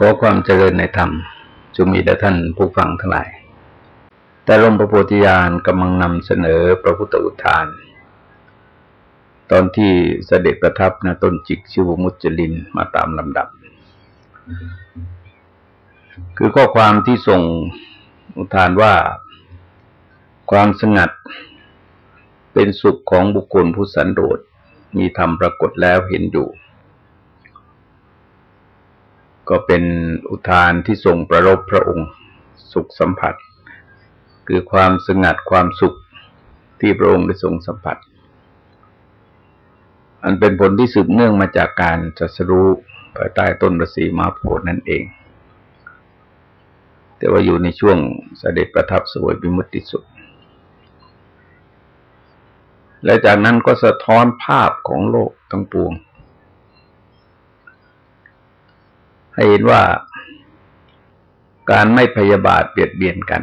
ขอความเจริญในธรรมจงมีแด่ท่านผู้ฟังทั้งหลาย แต่ลมประโพธิญาณกำลังนำเสนอพระพุทธอุทาน ตอนที่เสด็จประทับณต้นจิกชิวมุจลินมาตามลำดับ คือข้อความที่ส่งอุทานว่าความสงัดเป็นสุขของบุคคลผู้สันโดษมีธรรมปรากฏแล้วเห็นอยู่ ก็เป็นอุทานที่ทรงประรบพระองค์ สุขสัมผัส คือความสงัดความสุขที่พระองค์ได้ทรงสัมผัส อันเป็นผลที่สืบเนื่องมาจากการจัสรู้ภายใต้ต้นประสีมาโพนั่นเอง แต่ว่าอยู่ในช่วงเสด็จประทับสวยบิมุติสุขและจากนั้นก็สะท้อนภาพของโลกทั้งปวง ให้เห็นว่าการไม่พยาบาทเบียดเบียนกัน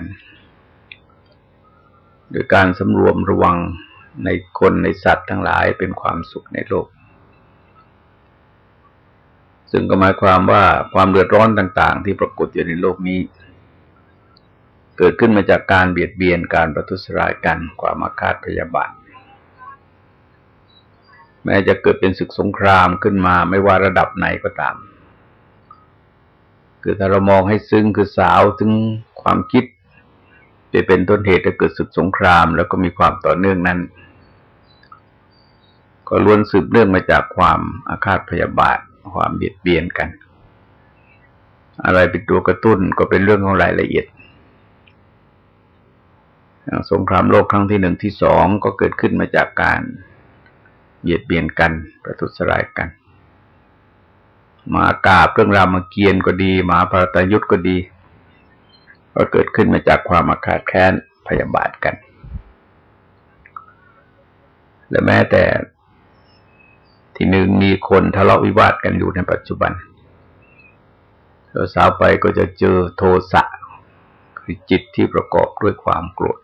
โดยการสำรวมระวังในคนในสัตว์ทั้งหลายเป็นความสุขในโลก ซึ่งก็หมายความว่าความเดือดร้อนต่างๆ ที่ปรากฏอยู่ในโลกนี้ เกิดขึ้นมาจากการเบียดเบียนการประทุษร้ายกันความอาฆาตพยาบาทแม้จะเกิดเป็นศึกสงครามขึ้นมาไม่ว่าระดับไหนก็ตาม คือถ้าเรามองให้ซึ้งคือสาวถึงความคิดจะเป็นต้นเหตุจะเกิดศึกสงคราม แล้วก็มีความต่อเนื่องนั้น ก็ล้วนสืบเนื่องมาจากความอาฆาตพยาบาท ความเบียดเบียนกัน อะไรเป็นตัวกระตุ้นก็เป็นเรื่องของรายละเอียดสงครามโลกครั้งที่หนึ่งที่สองก็เกิดขึ้นมาจากการเบียดเบียนกัน ประทุษร้ายกัน มากาบเรื่องรามเกียรติ์ก็ดีมาพระตยุทธก็ดี ก็เกิดขึ้นมาจากความอาฆาตแค้นพยาบาทกัน และแม้แต่ที่หนึ่งมีคนทะเลาะวิวาทกันอยู่ในปัจจุบันเราสาวไปก็จะเจอโทสะคือจิตที่ประกอบด้วยความโกรธ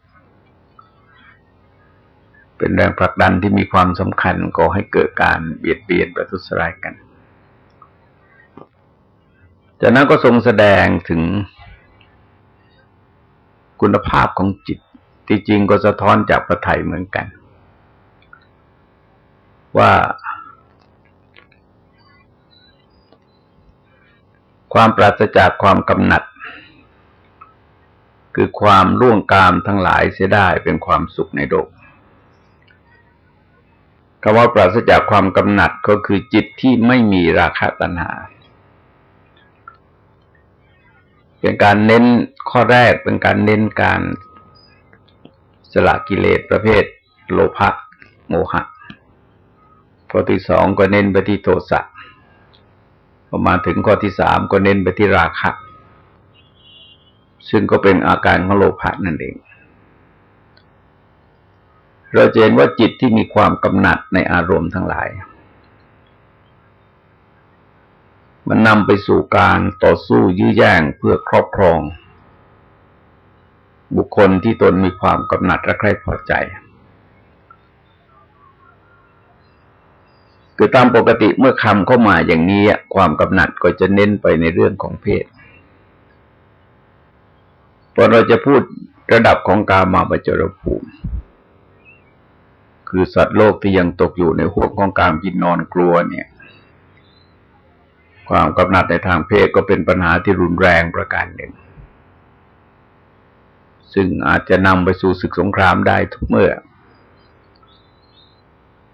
เป็นแรงผลักดันที่มีความสำคัญก็ให้เกิดการเบียดเบียนประทุษร้ายกัน จากนั้นก็ทรงแสดงถึงคุณภาพของจิตที่จริงก็สะท้อนจากประไทยเหมือนกัน ว่าความปราศจากความกำหนัด คือความร่วงกามทั้งหลายเสียได้เป็นความสุขในโลกคำว่าปราศจากความกำหนัดก็คือจิตที่ไม่มีราคะตัณหา เป็นการเน้นข้อแรกเป็นการเน้นการสละกิเลสประเภทโลภะโมหะข้อที่สองก็เน้นไปที่โทสะพอมาถึงข้อที่สามก็เน้นไปที่ราคะ ซึ่งก็เป็นอาการของโลภะนั่นเอง เราเห็นว่าจิตที่มีความกำหนัดในอารมณ์ทั้งหลาย มันนำไปสู่การต่อสู้ยื้อแย่งเพื่อครอบครอง บุคคลที่ตนมีความกำหนัดและใคร่พอใจ คือตามปกติเมื่อคำเข้ามาอย่างนี้ ความกำหนัดก็จะเน้นไปในเรื่องของเพศพอเราจะพูดระดับของกามาบจรภูมิ คือสัตว์โลกที่ยังตกอยู่ในห่วงของการกินนอนกลัวเนี่ย ความกำหนัดในทางเพศก็เป็นปัญหาที่รุนแรงประการหนึ่ง ซึ่งอาจจะนำไปสู่ศึกสงครามได้ทุกเมื่อ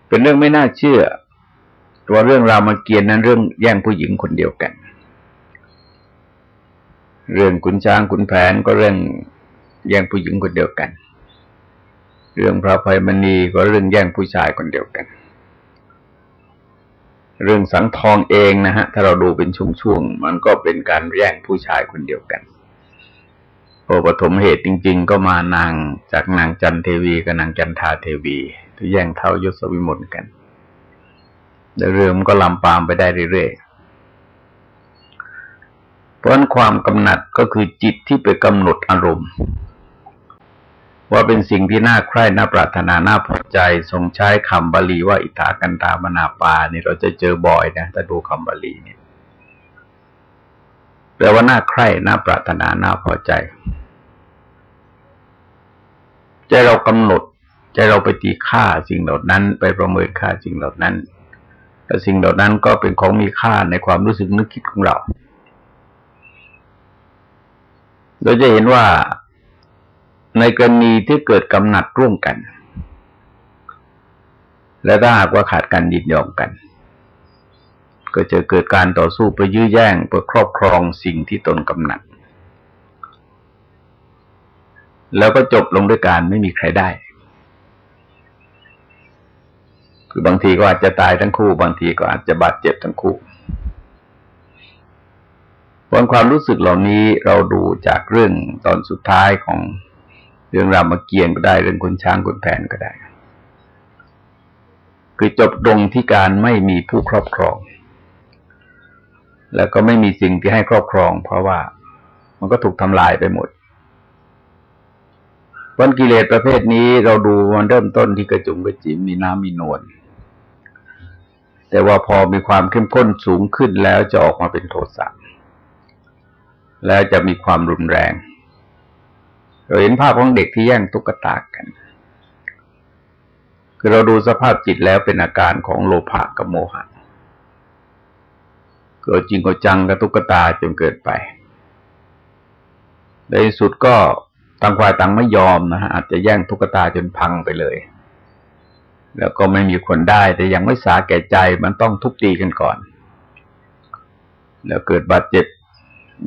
เป็นเรื่องไม่น่าเชื่อ ตัวเรื่องรามเกียรตินั้นเรื่องแย่งผู้หญิงคนเดียวกัน เรื่องขุนช้างขุนแผนก็เรื่องแย่งผู้หญิงคนเดียวกัน เรื่องพระภัยมณีก็เรื่องแย่งผู้ชายคนเดียวกัน เรื่องสังทองเองนะฮะ ถ้าเราดูเป็นช่วงๆมันก็เป็นการแย่งผู้ชายคนเดียวกันพอปฐมเหตุจริง ๆ ก็มานางจากนางจันเทวีกับนางจันทาเทวีที่แย่งเท้ายศวิมลกันแล้วเรื่องมันก็ลำปามไปได้เรื่อยๆเพราะความกำหนัดก็คือจิตที่ไปกำหนดอารมณ์ ว่าเป็นสิ่งที่น่าใคร่น่าปรารถนาน่าพอใจ ทรงใช้คำบาลีว่าอิทากันตามนาปานี่เราจะเจอบ่อยนะถ้าดูคำบาลีเนี่ยแปลว่าน่าใคร่น่าปรารถนาน่าพอใจ ใจเรากำหนด ใจเราไปตีค่าสิ่งเหล่านั้น ไปประเมินค่าสิ่งเหล่านั้นแต่สิ่งเหล่านั้นก็เป็นของมีค่าในความรู้สึกนึกคิดของเรา เราจะเห็นว่า ในกรณีที่เกิดกำหนัดร่วมกัน และถ้าหากว่าขาดการยินยอมกัน ก็จะเกิดการต่อสู้ไปยื้อแย่งเพื่อครอบครองสิ่งที่ตนกำหนัด แล้วก็จบลงด้วยการไม่มีใครได้ คือบางทีก็อาจจะตายทั้งคู่ บางทีก็อาจจะบาดเจ็บทั้งคู่ผลความรู้สึกเหล่านี้เราดูจากเรื่องตอนสุดท้ายของ เรื่องรามเกียรติก็ได้ เรื่องคนช้างคนแผนก็ได้ คือจบตรงที่การไม่มีผู้ครอบครอง แล้วก็ไม่มีสิ่งที่ให้ครอบครอง เพราะว่ามันก็ถูกทำลายไปหมดวันกิเลสประเภทนี้เราดูมันเริ่มต้นที่กระจุมกระจิมมีน้ำมีนวลแต่ว่าพอมีความเข้มข้นสูงขึ้นแล้วจะออกมาเป็นโทสะแล้วจะมีความรุนแรง เราเห็นภาพของเด็กที่แย่งตุ๊กตากัน คือเราดูสภาพจิตแล้วเป็นอาการของโลภะกับโมหะเกิดจริงก็จังกับตุ๊กตาจนเกิดไปในสุดก็ต่างฝ่ายต่างไม่ยอมนะฮะอาจจะแย่งตุ๊กตาจนพังไปเลย แล้วก็ไม่มีคนได้ แต่ยังไม่สาแก่ใจมันต้องทุบตีกันก่อน แล้วเกิดบาดเจ็บ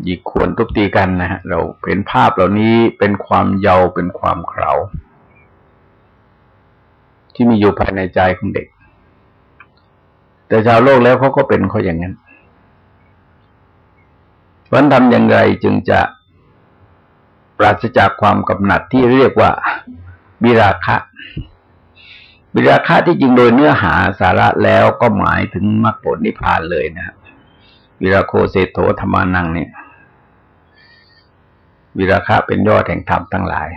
หยิกขวนทุบตีกันนะฮะเราเห็นภาพเหล่านี้เป็นความเยาว์เป็นความเขาที่มีอยู่ภายในใจของเด็ก แต่ชาวโลกแล้วเขาก็เป็นเขาอย่างนั้นวันทำอย่างไรจึงจะปราศจากความกำหนัดที่เรียกว่าบิราคะบิราคะที่จริงโดยเนื้อหาสาระแล้วก็หมายถึงมรรคผลนิพพานเลยนะครับ วิราโคเศโธธรรมานังเนี่ย วิราคะเป็นยอดแห่งธรรมทั้งหลาย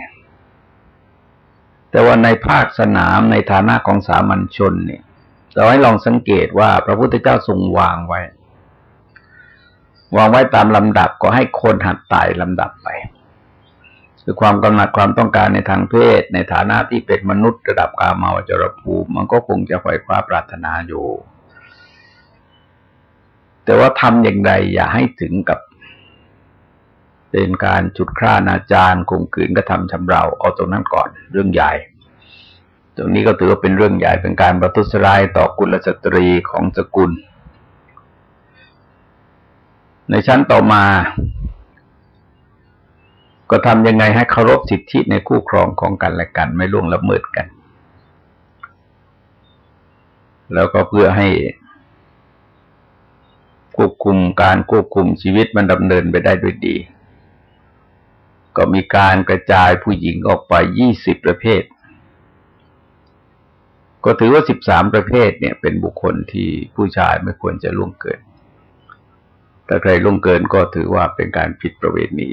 แต่ว่าในภาคสนามในฐานะของสามัญชนเนี่ยเราให้ลองสังเกตว่าพระพุทธเจ้าทรงวางไว้ วางไว้ตามลำดับก็ให้คนหัดตายลำดับไป คือความกำหนัดความต้องการในทางเพศ ในฐานะที่เป็นมนุษย์ระดับกามาจรภูมิ มันก็คงจะไฟคว้าปรารถนาอยู่ แต่ว่าทำอย่างไรอย่าให้ถึงกับ เป็นการจุดคร่านาจารข่มขืนกระทำชำเราเอาตรงนั้นก่อนเรื่องใหญ่ ตรงนี้ก็ถือว่าเป็นเรื่องใหญ่เป็นการประทุษร้ายต่อกุลสตรีของสกุล ในชั้นต่อมา ก็ทำยังไงให้เคารพสิทธิในคู่ครองของกันและกัน ไม่ล่วงละเมิดกัน แล้วก็เพื่อให้ ควบคุมการควบคุมชีวิตมันดำเนินไปได้ด้วยดี ก็มีการกระจายผู้หญิงออกไปยี่สิบประเภท ก็ถือว่าสิบสามประเภทเนี่ยเป็นบุคคลที่ผู้ชายไม่ควรจะล่วงเกิน ถ้าใครล่วงเกินก็ถือว่าเป็นการผิดประเวณี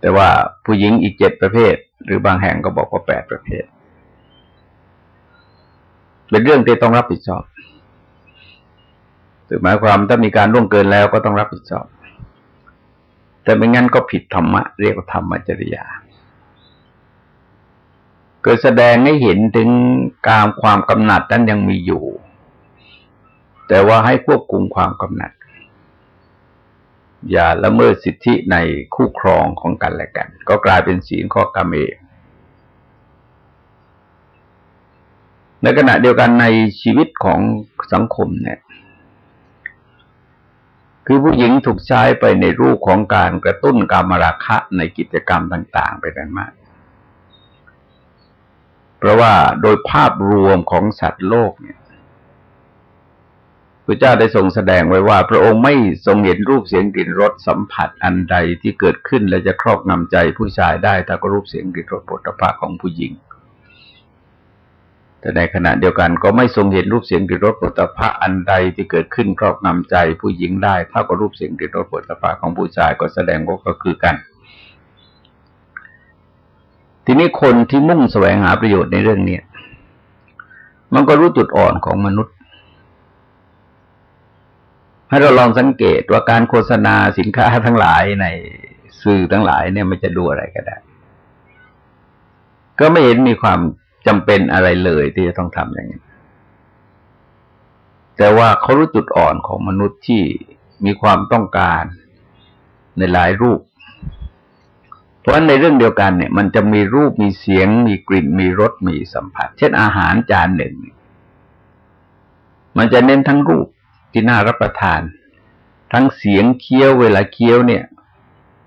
แต่ว่าผู้หญิงอีกเจ็ดประเภท หรือบางแห่งก็บอกว่าแปดประเภท เป็นเรื่องที่ต้องรับผิดชอบ คือหมายความถ้ามีการล่วงเกินแล้วก็ต้องรับผิดชอบ แต่ไม่งั้นก็ผิดธรรมะ เรียกว่าธรรมจริยาเกิดแสดงให้เห็นถึงการความกำหนัดนั้นยังมีอยู่ แต่ว่าให้ควบคุมความกำหนัด อย่าละเมิดสิทธิในคู่ครองของกันและกัน ก็กลายเป็นศีลข้อกรรมเองในขณะเดียวกันในชีวิตของสังคมเนี่ย คือผู้หญิงถูกใช้ไปในรูปของการกระตุ้นกามราคะในกิจกรรมต่าง ๆ ไปกันมาก เพราะว่าโดยภาพรวมของสัตว์โลกเนี่ยพระเจ้าได้ทรงแสดงไว้ว่า พระองค์ไม่ทรงเห็นรูปเสียงกลิ่นรสสัมผัสอันใดที่เกิดขึ้นและจะครอบงำใจผู้ชายได้ถ้าก็รูปเสียงกลิ่นรสปุถะของผู้หญิง แต่ในขณะเดียวกันก็ไม่ทรงเห็นรูปเสียงกลิ่นรสปุถะอันใดที่เกิดขึ้นครอบงำใจผู้หญิงได้เท่ากับรูปเสียงกลิ่นรสปุถะของผู้ชายก็แสดงว่าก็คือกัน ทีนี้คนที่มุ่งแสวงหาประโยชน์ในเรื่องนี้มันก็รู้จุดอ่อนของมนุษย์ ให้เราลองสังเกตว่าการโฆษณาสินค้าทั้งหลายในสื่อทั้งหลายเนี่ยมันจะดูอะไรก็ได้ ก็ไม่เห็นมีความ จำเป็นอะไรเลยที่จะต้องทำอย่างนี้แต่ว่าเขารู้จุดอ่อนของมนุษย์ที่มีความต้องการในหลายรูป เพราะในเรื่องเดียวกันเนี่ย มันจะมีรูปมีเสียง มีกลิ่นมีรสมีสัมผัส เช่นอาหารจานหนึ่ง มันจะเน้นทั้งรูปที่น่ารับประทาน ทั้งเสียงเคี้ยวเวลาเคี้ยวเนี่ย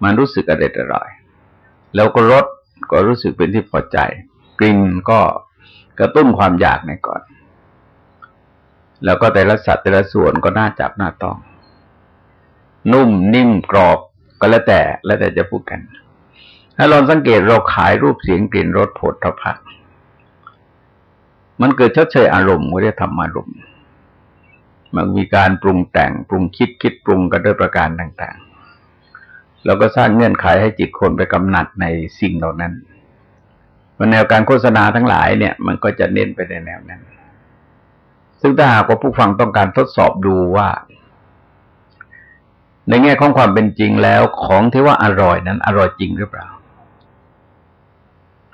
มันรู้สึกอร่อยอร่อยแล้วก็รสก็รู้สึกเป็นที่พอใจ กลิ่นก็กระตุ้นความอยากในก่อน แล้วก็แต่ละสัตว์แต่ละส่วนก็น่าจับน่าต้อง นุ่มนิ่มกรอบก็แล้วแต่แล้วแต่จะพูดกันถ้าลองสังเกตเราขายรูปเสียงกลิ่นรสผลทพะมันเกิดชดเชยอารมณ์ก็เรียกธรรมารมณ์มันมีการปรุงแต่งปรุงคิดคิดปรุงกันด้วยประการต่าง ๆ แล้วก็สร้างเงื่อนไขให้จิตคนไปกำหนัดในสิ่งเหล่านั้น แนวการโฆษณาทั้งหลายเนี่ย มันก็จะเน้นไปในแนวนั้น ซึ่งถ้าหากว่าผู้ฟังต้องการทดสอบดูว่า ในแง่ของความเป็นจริงแล้ว ของที่ว่าอร่อยนั้น อร่อยจริงหรือเปล่า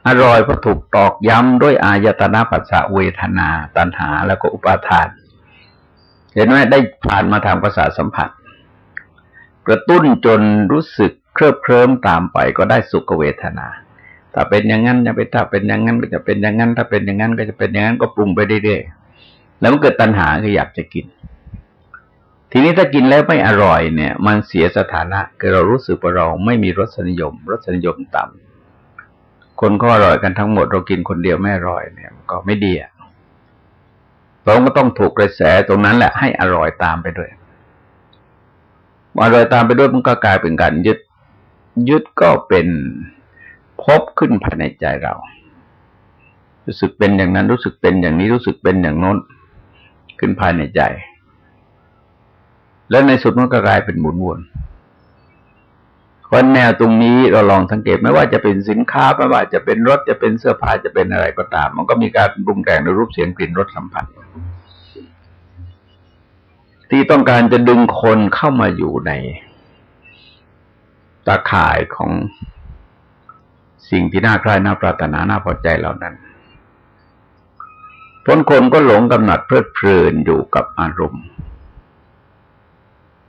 อร่อยเพราะถูกตอกย้ำด้วยอายตนะปัสสะเวทนา ตัณหาแล้วก็อุปาทาน เห็นไหมได้ผ่านมาทางประสาสัมผัส กระตุ้นจนรู้สึกเคลิบเคลิ้มตามไปก็ได้สุขเวทนา ถ้าเป็นอย่างนั้นจะเป็นถ้าเป็นอย่างนั้นก็จะเป็นอย่างนั้น ถ้าเป็นอย่างนั้นก็จะเป็นอย่างนั้นก็ปรุงไปเรื่อยๆแล้วมันเกิดตัณหาคืออยากจะกิน ทีนี้ถ้ากินแล้วไม่อร่อยเนี่ย มันเสียสถานะคือเรารู้สึกว่าเราไม่มีรสนิยม รสนิยมต่ำคนก็อร่อยกันทั้งหมดเรากินคนเดียวไม่อร่อยเนี่ย ก็ไม่ดีอะเราก็ต้องถูกกระแสตรงนั้นแหละให้อร่อยตามไปด้วยอร่อยตามไปด้วยมันก็กลายเป็นการยึดยึดก็เป็น พบขึ้นภายในใจเรา รู้สึกเป็นอย่างนั้นรู้สึกเป็นอย่างนี้รู้สึกเป็นอย่างโน้น ขึ้นภายในใจ แล้วในสุดมันก็กลายเป็นหมุนวนเพราะแนวตรงนี้เราลองสังเกตไม่ว่าจะเป็นสินค้าไม่ว่าจะเป็นรถจะเป็นเสื้อผ้าจะเป็นอะไรก็ตาม มันก็มีการปรุงแต่งในรูปเสียงกลิ่นรสสัมผัส ที่ต้องการจะดึงคนเข้ามาอยู่ในตาข่ายของ สิ่งที่น่าใคร่น่าปรารถนาน่าพอใจเหล่านั้นพ้นคนก็หลงกำหนัดเพลิดเพลินอยู่กับอารมณ์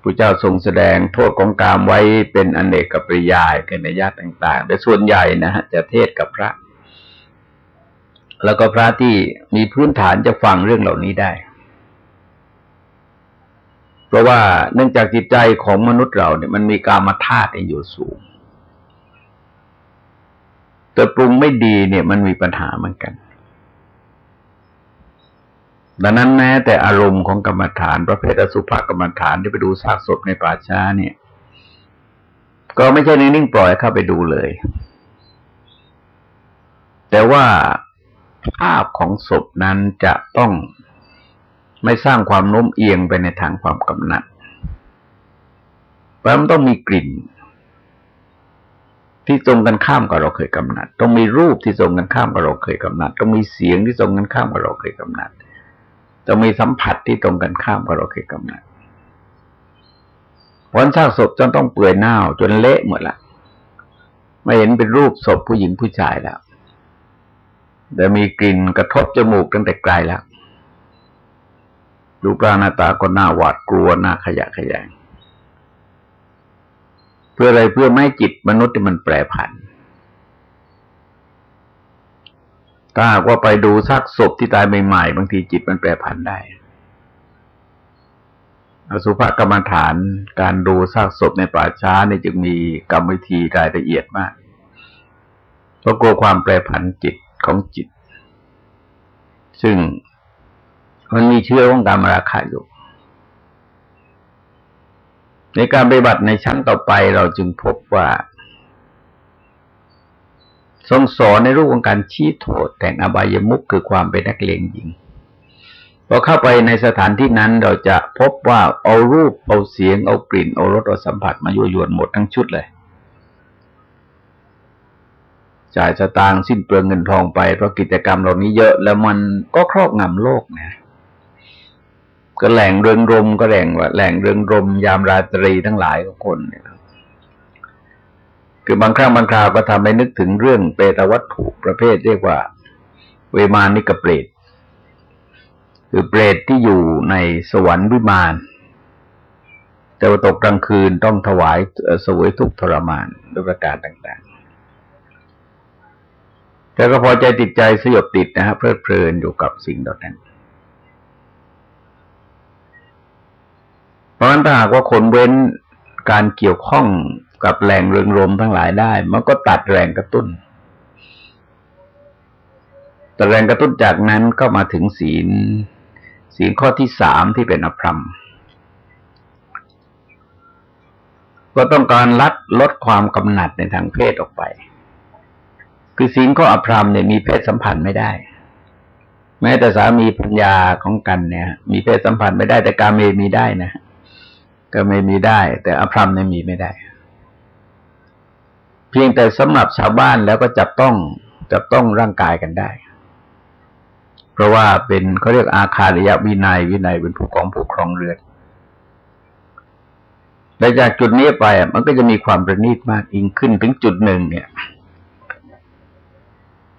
พระเจ้าทรงแสดงโทษของกามไว้เป็นอนเนกกับปริยายกันในญาติต่างๆ แต่ส่วนใหญ่นะฮะจะเทศกับพระ แล้วก็พระที่มีพื้นฐานจะฟังเรื่องเหล่านี้ได้ เพราะว่าเนื่องจากจิตใจของมนุษย์เราเนี่ยมันมีกามธาตุอยู่สูง แต่ปรุงไม่ดีเนี่ยมันมีปัญหาเหมือนกัน ดังนั้นแม้แต่อารมณ์ของกรรมฐานประเภทอสุภกรรมฐานที่ไปดูซากศพในป่าช้าเนี่ย ก็ไม่ใช่นิ่งปล่อยเข้าไปดูเลย แต่ว่าภาพของศพนั้นจะต้องไม่สร้างความโน้มเอียงไปในทางความกำหนัดเพราะมันต้องมีกลิ่น ที่ตรงกันข้ามกับเราเคยกำหนัด ต้องมีรูปที่ตรงกันข้ามกับเราเคยกำหนัด ต้องมีเสียงที่ตรงกันข้ามกับเราเคยกำหนัด ต้องมีสัมผัสที่ตรงกันข้ามกับเราเคยกำหนัดวันซากศพจนต้องเปื่อยเน่าจนเละหมดละไม่เห็นเป็นรูปศพผู้หญิงผู้ชายแล้วแต่มีกลิ่นกระทบจมูกตั้งแต่ไกลแล้วรูปร่างหน้าตาก็น่าหวาดกลัวน่าขยะขยง เพื่ออะไรเพื่อไม่จิตมนุษย์มันแปรผัน ถ้าหากว่าไปดูซากศพที่ตายใหม่ๆบางทีจิตมันแปรผันได้อสุภกรรมฐานการดูซากศพในป่าช้าเนี่ยจึงมีกรรมวิธีรายละเอียดมาก เพราะกลัวความแปรผันจิตของจิต ซึ่งมันมีเชื้อของการมราคาอยู่ ในการปฏิบัติในชั้นต่อไปเราจึงพบว่าทรงสอนในรูปของการชี้โทษแต่งอบายมุกคือความเป็นนักเลงหญิงพอเข้าไปในสถานที่นั้นเราจะพบว่าเอารูปเอาเสียง เอากลิ่น เอารสเอาสัมผัสมายั่วยวนหมดทั้งชุดเลยจ่ายสตางค์สิ้นเปลืองเงินทองไปเพราะกิจกรรมเหล่านี้เยอะ แล้วมันก็ครอบงำโลกนะ ก็แหล่งเริงรมก็แหล่งว่าแหล่งเริงรมยามราตรีทั้งหลายของคนเนี่ยคือบางครั้งบางคราวก็ทำให้นึกถึงเรื่องเปตวัตถุประเภทเรียกว่า เวมานิกเปรตคือเปรตที่อยู่ในสวรรค์วิมาน แต่ว่าตกกลางคืนต้องถวายสวยทุกทรมานด้วยประการต่าง ๆ แต่ก็พอใจติดใจสยบติดนะฮะเพลิดเพลินอยู่กับสิ่งเหล่านั้น เพ ราะฉะนั้นถ้าหากว่าคนเว้นการเกี่ยวข้องกับแหล่งเริงรมทั้งหลายได้ มันก็ตัดแรงกระตุ้น แต่แรงกระตุ้นจากนั้นก็มาถึงศีล ศีลข้อที่สามที่เป็นอภรรมก็ต้องการลัดลดความกำหนัดในทางเพศออกไป คือศีลข้ออภรรมเนี่ยมีเพศสัมพันธ์ไม่ได้ แม้แต่สามีปัญญาของกันเนี่ย มีเพศสัมพันธ์ไม่ได้แต่การเมมีได้นะ ก็ไม่มีได้ แต่อภรรมเนี่ยมีไม่ได้ เพียงแต่สำหรับชาวบ้านแล้วก็จับต้องจับต้องร่างกายกันได้ เพราะว่าเป็นเขาเรียกอาคาริยวินัยวินัยเป็นผู้ของผู้ครองเรือนแต่จากจุดนี้ไปมันก็จะมีความประณีตมากยิ่งขึ้นถึงจุดหนึ่งเนี่ย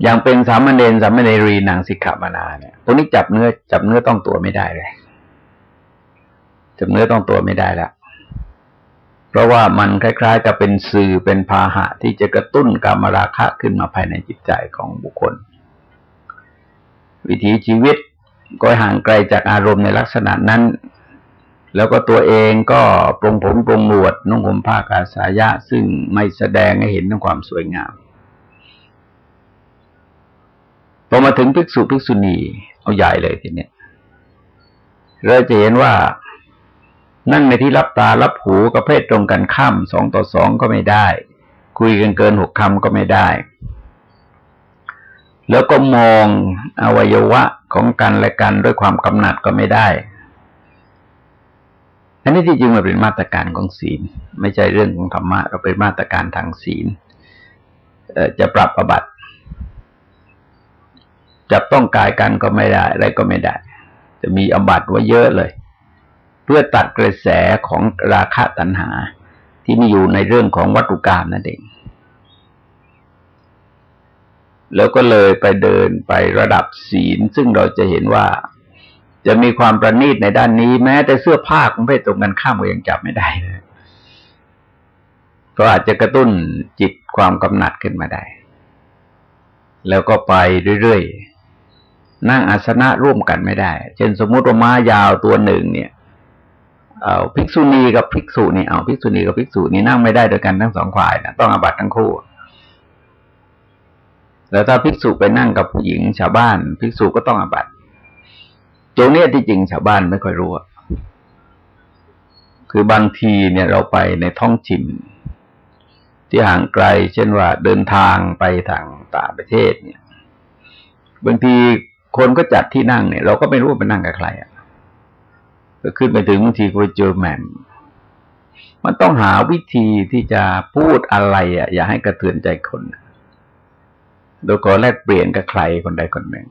อย่างเป็นสามเณรสามเณรีนางสิกขามานาเนี่ยตรงนี้จับเนื้อจับเนื้อต้องตัวไม่ได้เลย จับเนื้อต้องตัวไม่ได้แล้วเพราะว่ามันคล้าย ๆ กับเป็นสื่อเป็นพาหะที่จะกระตุ้นกามราคะขึ้นมาภายในจิตใจของบุคคล วิถีชีวิตก็ห่างไกลจากอารมณ์ในลักษณะนั้น แล้วก็ตัวเองก็ปรงผมปรงหนวดนุ่งห่มผ้ากาสายะ ซึ่งไม่แสดงให้เห็นถึงความสวยงามพอมาถึงภิกษุภิกษุณีเอาใหญ่เลยทีเนี้ยเราจะเห็นว่า นั่งในที่รับตารับหูกับเพศตรงกันข้ามสองต่อสองก็ไม่ได้ คุยกันเกินหกคำก็ไม่ได้ แล้วก็มองอวัยวะของกันและกันด้วยความกำหนัดก็ไม่ได้อันนี้ที่จริงมันเป็นมาตรการของศีล ไม่ใช่เรื่องของธรรมะ เราเป็นมาตรการทางศีลจะปรับประบัติจับต้องกายกันก็ไม่ได้ อะไรก็ไม่ได้ จะมีอบัติว่าเยอะเลย เพื่อตัดกระแสของราคะตัณหา ที่มีอยู่ในเรื่องของวัตถุกรรมนั่นเอง แล้วก็เลยไปเดินไประดับศีล ซึ่งเราจะเห็นว่าจะมีความประณีตในด้านนี้ แม้แต่เสื้อผ้าของเพศตรงกันข้ามก็ยังจับไม่ได้ ก็อาจจะกระตุ้นจิตความกำหนัดขึ้นมาได้ แล้วก็ไปเรื่อยๆนั่งอาสนะร่วมกันไม่ได้ เช่นสมมติว่าม้ายาวตัวหนึ่งเนี่ย เอาภิกษุณีกับภิกษุนี่เอาภิกษุณีกับภิกษุนี่นั่งไม่ได้ด้วยกันทั้งสองฝ่ายนะต้องอาบัตทั้งคู่แล้วถ้าภิกษุไปนั่งกับผู้หญิงชาวบ้าน ภิกษุก็ต้องอาบัตตรงนี้ที่จริงชาวบ้านไม่ค่อยรู้คือบางทีเนี่ยเราไปในท้องถิ่นที่ห่างไกล เช่นว่าเดินทางไปทางต่างประเทศเนี่ย บางทีคนก็จัดที่นั่งเนี่ย เราก็ไม่รู้ว่าไปนั่งกับใครอะ ก็ขึ้นไปถึงบางทีก็ไปเจอแหม่มมันต้องหาวิธีที่จะพูดอะไรอะ อย่าให้กระเทือนใจคน โดยขอแลกเปลี่ยนกับใครคนใดคนหนึ่ง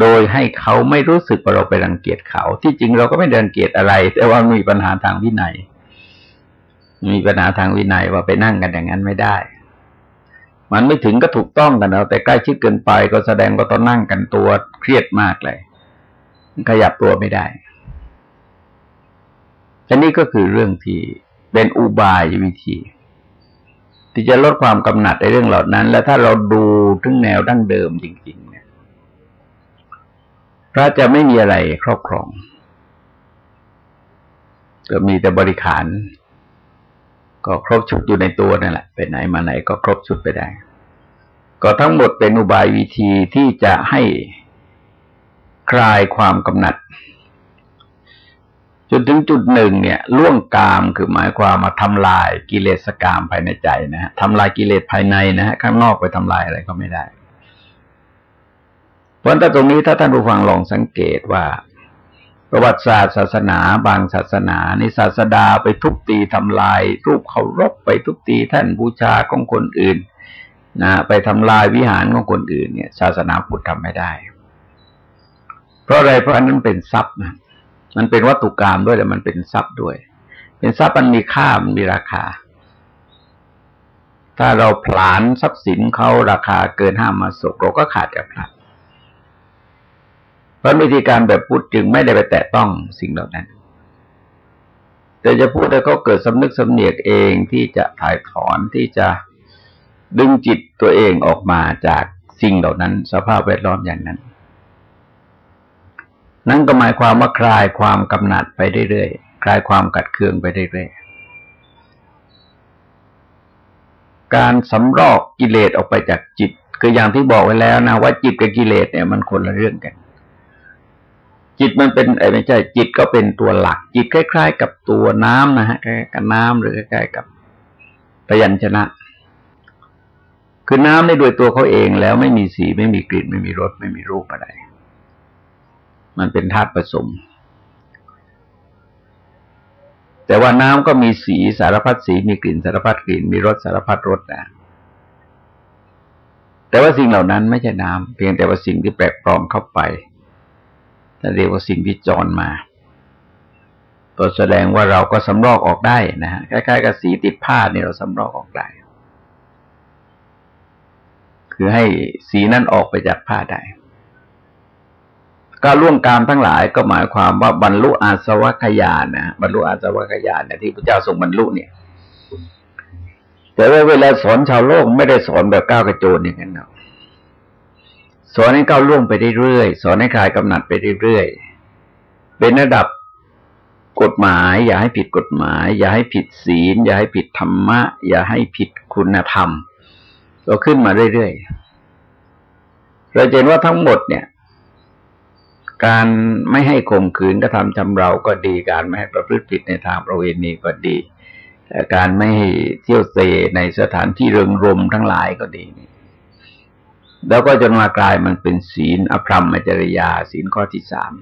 โดยให้เขาไม่รู้สึกว่าเราไปรังเกียจเขา ที่จริงเราก็ไม่รังเกียจอะไร แต่ว่ามีปัญหาทางวินัย มีปัญหาทางวินัยว่าไปนั่งกันอย่างนั้นไม่ได้ มันไม่ถึงก็ถูกต้องกันเราแต่ใกล้ชิดเกินไปก็แสดงว่าตองนั่งกันตัวเครียดมากเลย ขยับตัวไม่ได้อันนี้ก็คือเรื่องที่เป็นอุบายวิธี ที่จะลดความกำหนัดในเรื่องเหล่านั้น แล้วถ้าเราดูถึงแนวดั้งเดิมจริง ๆ เนี่ยพระจะไม่มีอะไรครอบครองก็มีแต่บริขาร ก็ครบชุดอยู่ในตัวนั่นแหละไปไหนมาไหนก็ครบชุดไปได้ ก็ทั้งหมดเป็นอุบายวิธีที่จะให้ คลายความกำหนัดจนถึงจุดหนึ่งเนี่ยล่วงกามคือหมายความมาทำลายกิเลสกามภายในใจนะฮะทำลายกิเลสภายในนะฮะข้างนอกไปทำลายอะไรก็ไม่ได้ เพราะแต่ตรงนี้ถ้าท่านผู้ฟังลองสังเกตว่า ประวัติศาสตร์ศาสนา บางศาสนาในศาสดาไปทุบตีทำลาย รูปเคารพไปทุบตีท่านบูชาของคนอื่นนะไปทำลายวิหารของคนอื่นเนี่ย ศาสนาพุทธทำไม่ได้ เพราะอะไรเพราะอันนั้นเป็นทรัพย์นะมันเป็นวัตถุกรรมด้วยแต่มันเป็นทรัพย์ด้วย เป็นทรัพย์มันมีค่ามันมีราคา ถ้าเราผลานทรัพย์สินเขาราคาเกินห้ามาสกเราก็ขาดจากพระเพราะวิธีการแบบพุทธจึงไม่ได้ไปแตะต้องสิ่งเหล่านั้น แต่จะพูดแต่เขาเกิดสำนึกสำเนียกเองที่จะถ่ายถอนที่จะดึงจิตตัวเองออกมาจากสิ่งเหล่านั้น สภาพแวดล้อมอย่างนั้น นั่นก็หมายความว่าคลายความกำหนัดไปเรื่อยๆ คลายความกัดเคืองไปเรื่อยๆ การสำรอกกิเลสออกไปจากจิต คืออย่างที่บอกไว้แล้วนะว่าจิตกับกิเลสเนี่ยมันคนละเรื่องกัน จิตมันเป็นไอ้ไม่ใช่จิตก็เป็นตัวหลัก จิตคล้าย ๆ กับตัวน้ำนะฮะคล้ายๆกับน้ำหรือคล้ายๆกับพยัญชนะ คือน้ำในโดยตัวเขาเองแล้วไม่มีสีไม่มีกลิ่นไม่มีรสไม่มีรูปอะไร มันเป็นธาตุผสม แต่ว่าน้ำก็มีสีสารพัดสีมีกลิ่นสารพัดกลิ่น มีรสสารพัดรสนะแต่ว่าสิ่งเหล่านั้นไม่ใช่น้ำเพียงแต่ว่าสิ่งที่แปลกปลอมเข้าไปแต่เรียกว่าสิ่งที่จรมาตัวแสดงว่าเราก็สำรอกออกได้นะฮะคล้ายๆกับสีติดผ้าเนี่ยเราสำรอกออกได้ คือให้สีนั้นออกไปจากผ้าได้ การล่วงกามทั้งหลายก็หมายความว่าบรรลุอาสวัคยานนะบรรลุอาสวัคยานเนี่ยที่พระเจ้าทรงบรรลุเนี่ย แต่ว่าเวลาสอนชาวโลกไม่ได้สอนแบบก้าวกระโจนอย่างนั้นหรอกสอนให้ก้าวล่วงไปเรื่อยๆสอนให้คลายกำหนัดไปเรื่อยๆเป็นระดับกฎหมาย อย่าให้ผิดกฎหมาย อย่าให้ผิดศีล อย่าให้ผิดธรรมะ อย่าให้ผิดคุณธรรมก็ขึ้นมาเรื่อยๆเราเห็นว่าทั้งหมดเนี่ย การไม่ให้ข่มขืนกระทำชำเราก็ดี การไม่ให้ประพฤติผิดในทางประเวณีก็ดีแต่การไม่เที่ยวเตะในสถานที่เริงรมทั้งหลายก็ดีแล้วก็จนมากลายมันเป็นศีลอภรรมจริยา ศีลข้อที่สาม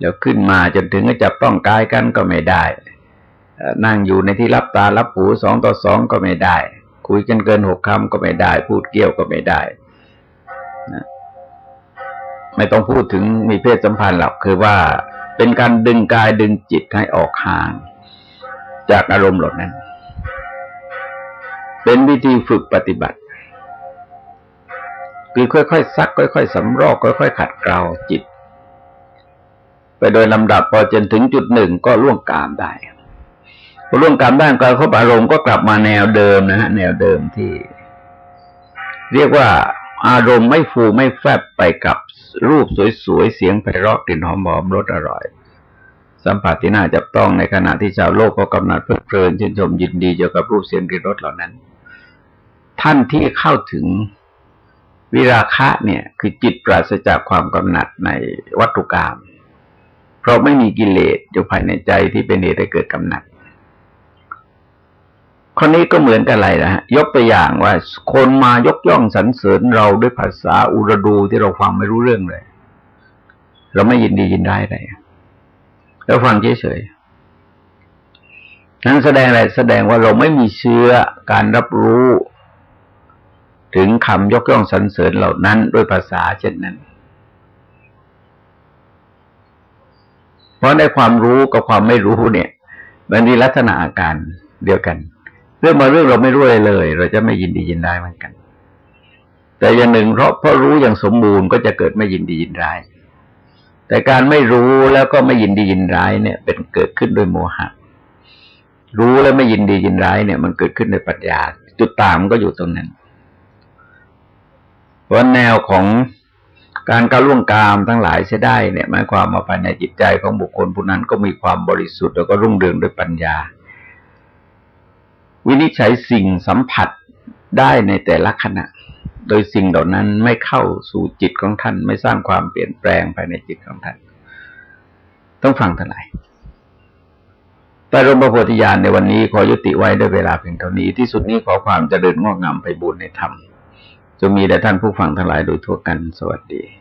แล้วขึ้นมาจนถึงจะจับต้องกายกันก็ไม่ได้ นั่งอยู่ในที่รับตารับหูสองต่อสองก็ไม่ได้ คุยกันเกินหกคำก็ไม่ได้ พูดเกี่ยวก็ไม่ได้นะ ไม่ต้องพูดถึงมีเพศสัมพันธ์หรอกคือว่าเป็นการดึงกายดึงจิตให้ออกห่าง จากอารมณ์เหล่านั้น เป็นวิธีฝึกปฏิบัติ คือค่อยๆซัก ค่อยๆสำรอกค่อยๆขัดเกลาจิต ไปโดยลำดับพอจนถึงจุดหนึ่งก็ล่วงกามได้พอร่วมกรรมด้การคบอารมณ์ก็กลับมาแนวเดิมนะฮะแนวเดิมที่ เรียกว่าอารมณ์ไม่ฟูไม่แฟบไปกับ รูปสวยๆ เสียงไพเราะกลิ่นหอมหอมรสอร่อย สัมผัสที่น่าจับต้องในขณะที่ชาวโลกก็กำนัดเพลิดเพลินชื่นชมยินดีเกี่ยวกับรูปเสียงกลิ่นรสเหล่านั้น ท่านที่เข้าถึงวิราคะเนี่ยคือจิตปราศจากความกำหนัดในวัตถุกรรมเพราะไม่มีกิเลสอยู่ภายในใจที่เป็นเหตุให้เกิดกำหนัด คนนี้ก็เหมือนกันอะไรนะฮะยกตัวอย่างว่า คนมายกย่องสรรเสริญเราด้วยภาษาอุรดูที่เราฟังไม่รู้เรื่องเลย เราไม่ยินดียินได้เลยเราฟังเฉยๆนั้นแสดงอะไรแสดงว่าเราไม่มีเชื้อการรับรู้ ถึงคำยกย่องสรรเสริญเหล่านั้นด้วยภาษาเช่นนั้น เพราะในความรู้กับความไม่รู้เนี่ย มันมีลักษณะอาการเดียวกัน เรื่องมาเรื่องเราไม่รู้อะไรเลย เราจะไม่ยินดียินร้ายเหมือนกัน แต่อย่างหนึ่งเพราะเพราะรู้อย่างสมบูรณ์ก็จะเกิดไม่ยินดียินร้าย แต่การไม่รู้แล้วก็ไม่ยินดียินร้ายเนี่ย เป็นเกิดขึ้นด้วยโมหะ รู้แล้วไม่ยินดียินร้ายเนี่ย มันเกิดขึ้นในปัญญา จุดต่างก็อยู่ตรงนั้นเพราะแนวของการก้าวล่วงกามทั้งหลายเสียได้เนี่ยหมายความว่าภายในจิตใจของบุคคลผู้นั้นก็มีความบริสุทธิ์แล้วก็รุ่งเรืองด้วยปัญญา วินิจฉัยสิ่งสัมผัสได้ในแต่ละขณะ โดยสิ่งเหล่านั้นไม่เข้าสู่จิตของท่าน ไม่สร้างความเปลี่ยนแปลงภายในจิตของท่าน ต้องฟังทั้งหลายแต่รมพระโพธิญาณในวันนี้ขอยุติไว้ด้วยเวลาเพียงเท่านี้ที่สุดนี้ขอความเจริญงอกงามไปบุญในธรรมจะมีแด่ท่านผู้ฟังทั้งหลายโดยทั่วกันสวัสดี